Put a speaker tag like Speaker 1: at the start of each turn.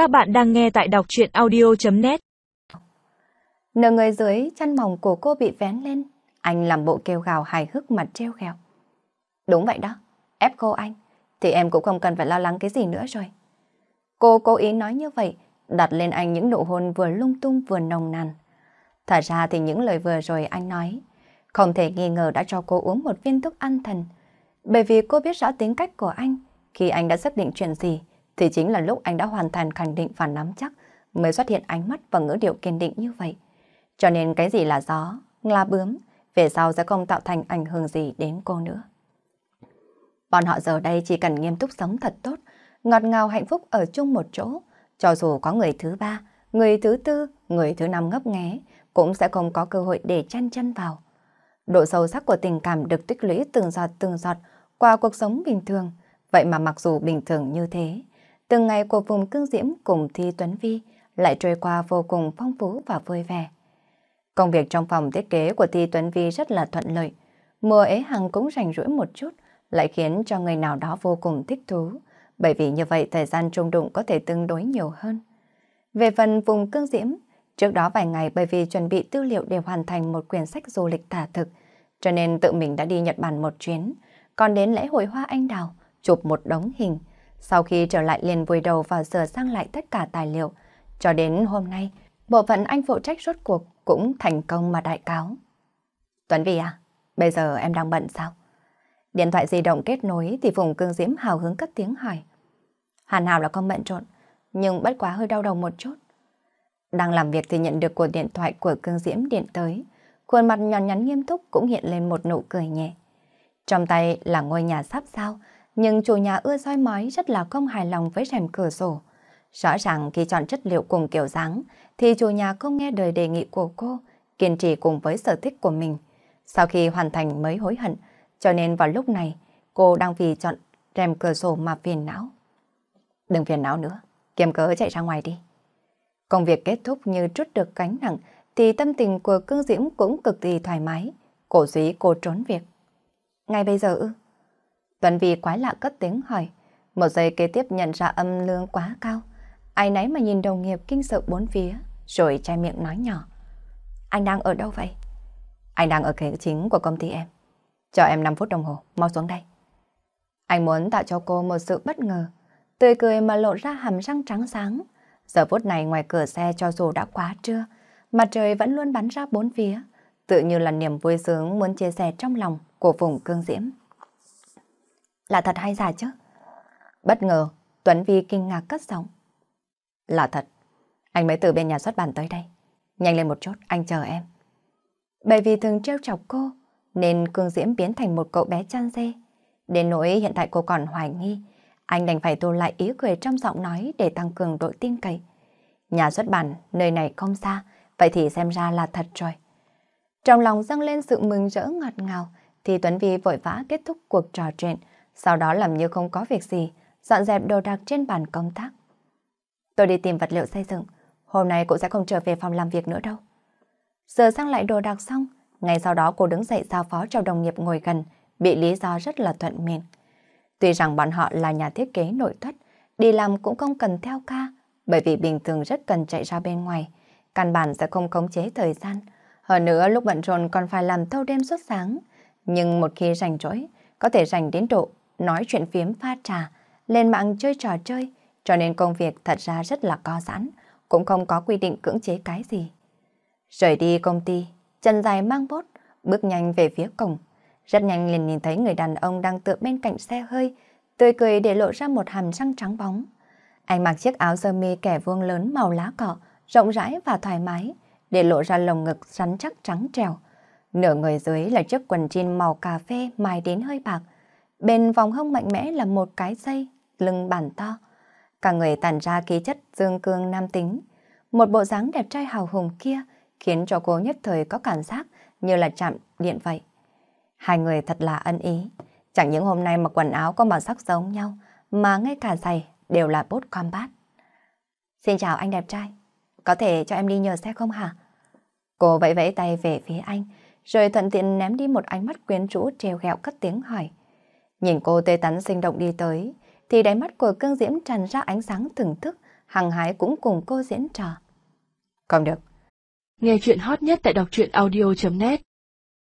Speaker 1: Các bạn đang nghe tại đọc chuyện audio.net
Speaker 2: Nửa người dưới, chân mỏng của cô bị vén lên. Anh làm bộ kêu gào hài hước mặt treo gheo. Đúng vậy đó, ép cô anh, thì em cũng không cần phải lo lắng cái gì nữa rồi. Cô cố ý nói như vậy, đặt lên anh những nụ hôn vừa lung tung vừa nồng nàn. Thật ra thì những lời vừa rồi anh nói, không thể nghi ngờ đã cho cô uống một viên thuốc an thần. Bởi vì cô biết rõ tính cách của anh, khi anh đã xác định chuyện gì, thì chính là lúc anh đã hoàn thành khẳng định và nắm chắc mới xuất hiện ánh mắt và ngữ điệu kiên định như vậy. Cho nên cái gì là gió, là bướm, về sau sẽ không tạo thành ảnh hưởng gì đến cô nữa. Bọn họ giờ đây chỉ cần nghiêm túc sống thật tốt, ngọt ngào hạnh phúc ở chung một chỗ, cho dù có người thứ ba, người thứ tư, người thứ năm ngấp nghé, cũng sẽ không có cơ hội để chăn chân vào. Độ sâu sắc của tình cảm được tích lũy từng giọt từng giọt qua cuộc sống bình thường, vậy mà mặc dù bình thường như thế, từng ngày của vùng cương diễm cùng Thi Tuấn Vi lại trôi qua vô cùng phong phú và vui vẻ. Công việc trong phòng thiết kế của Thi Tuấn Vi rất là thuận lợi. Mùa ế hằng cũng rảnh rỗi một chút, lại khiến cho người nào đó vô cùng thích thú, bởi vì như vậy thời gian trung đụng có thể tương đối nhiều hơn. Về phần vùng cương diễm, trước đó vài ngày bởi vì chuẩn bị tư liệu để hoàn thành một quyển sách du lịch tả thực, cho nên tự mình đã đi Nhật Bản một chuyến, còn đến lễ hội hoa anh đào, chụp một đống hình, sau khi trở lại liền vùi đầu vào sửa sang lại tất cả tài liệu. Cho đến hôm nay, bộ phận anh phụ trách rốt cuộc cũng thành công mà đại cáo. Tuấn Vy à, bây giờ em đang bận sao? Điện thoại di động kết nối thì Phùng Cương Diễm hào hứng cất tiếng hỏi. Hàn hào là con bận trộn, nhưng bất quá hơi đau đầu một chút. Đang làm việc thì nhận được cuộc điện thoại của Cương Diễm điện tới. Khuôn mặt nhòn nhắn nghiêm túc cũng hiện lên một nụ cười nhẹ. Trong tay là ngôi nhà sắp sao, nhưng chủ nhà ưa soi mói rất là không hài lòng với rèm cửa sổ. Rõ ràng khi chọn chất liệu cùng kiểu dáng, thì chủ nhà không nghe lời đề nghị của cô, kiên trì cùng với sở thích của mình. Sau khi hoàn thành mới hối hận, cho nên vào lúc này, cô đang vì chọn rèm cửa sổ mà phiền não. Đừng phiền não nữa, kiềm cớ chạy ra ngoài đi. Công việc kết thúc như trút được cánh nặng, thì tâm tình của cương diễm cũng cực kỳ thoải mái. Cổ suý cô trốn việc. Ngay bây giờ ư? Tuấn Vi quái lạ cất tiếng hỏi. Một giây kế tiếp nhận ra âm lương quá cao. Ai nấy mà nhìn đồng nghiệp kinh sợ bốn phía, rồi chai miệng nói nhỏ. Anh đang ở đâu vậy? Anh đang ở kế chính của công ty em. Cho em 5 phút đồng hồ, mau xuống đây. Anh muốn tạo cho cô một sự bất ngờ, tươi cười mà lộ ra hàm răng trắng sáng. Giờ phút này ngoài cửa xe cho dù đã quá trưa, mặt trời vẫn luôn bắn ra bốn phía, tự như là niềm vui sướng muốn chia sẻ trong lòng của vùng cương diễm. Là thật hay giả chứ? Bất ngờ, Tuấn Vi kinh ngạc cất giọng. Là thật. Anh mới từ bên nhà xuất bản tới đây. Nhanh lên một chút, anh chờ em. Bởi vì thường trêu chọc cô, nên Cương Diễm biến thành một cậu bé chăn dê. Đến nỗi hiện tại cô còn hoài nghi, anh đành phải tu lại ý cười trong giọng nói để tăng cường độ tin cậy. Nhà xuất bản, nơi này không xa, vậy thì xem ra là thật rồi. Trong lòng dâng lên sự mừng rỡ ngọt ngào, thì Tuấn Vi vội vã kết thúc cuộc trò chuyện, sau đó làm như không có việc gì, dọn dẹp đồ đạc trên bàn công tác. Tôi đi tìm vật liệu xây dựng, hôm nay cô sẽ không trở về phòng làm việc nữa đâu. Giờ sang lại đồ đạc xong, ngay sau đó cô đứng dậy giao phó cho đồng nghiệp ngồi gần, bị lý do rất là thuận miệng. Tuy rằng bọn họ là nhà thiết kế nội thất, đi làm cũng không cần theo ca, bởi vì bình thường rất cần chạy ra bên ngoài, căn bản sẽ không khống chế thời gian. Hơn nữa lúc bận rộn còn phải làm thâu đêm suốt sáng, nhưng một khi rảnh rỗi, có thể rảnh đến độ nói chuyện phiếm pha trà, lên mạng chơi trò chơi, cho nên công việc thật ra rất là co giãn, cũng không có quy định cưỡng chế cái gì. Rời đi công ty, chân dài mang bốt, bước nhanh về phía cổng. Rất nhanh liền nhìn thấy người đàn ông đang tựa bên cạnh xe hơi, tươi cười để lộ ra một hàm răng trắng bóng. Anh mặc chiếc áo sơ mi kẻ vuông lớn màu lá cọ, rộng rãi và thoải mái, để lộ ra lồng ngực rắn chắc trắng trèo. Nửa người dưới là chiếc quần jean màu cà phê mài đến hơi bạc, Bên vòng hông mạnh mẽ là một cái dây, lưng bản to. Cả người tàn ra khí chất dương cương nam tính. Một bộ dáng đẹp trai hào hùng kia khiến cho cô nhất thời có cảm giác như là chạm điện vậy. Hai người thật là ân ý. Chẳng những hôm nay mặc quần áo có màu sắc giống nhau, mà ngay cả giày đều là bốt combat. Xin chào anh đẹp trai, có thể cho em đi nhờ xe không hả? Cô vẫy vẫy tay về phía anh, rồi thuận tiện ném đi một ánh mắt quyến rũ treo ghẹo cất tiếng hỏi. Nhìn cô tê tắn sinh động đi tới, thì đáy mắt của Cương Diễm tràn ra ánh sáng thưởng thức, hằng hái cũng cùng cô diễn trò. Không được.
Speaker 1: Nghe chuyện hot nhất tại đọc truyện audio.net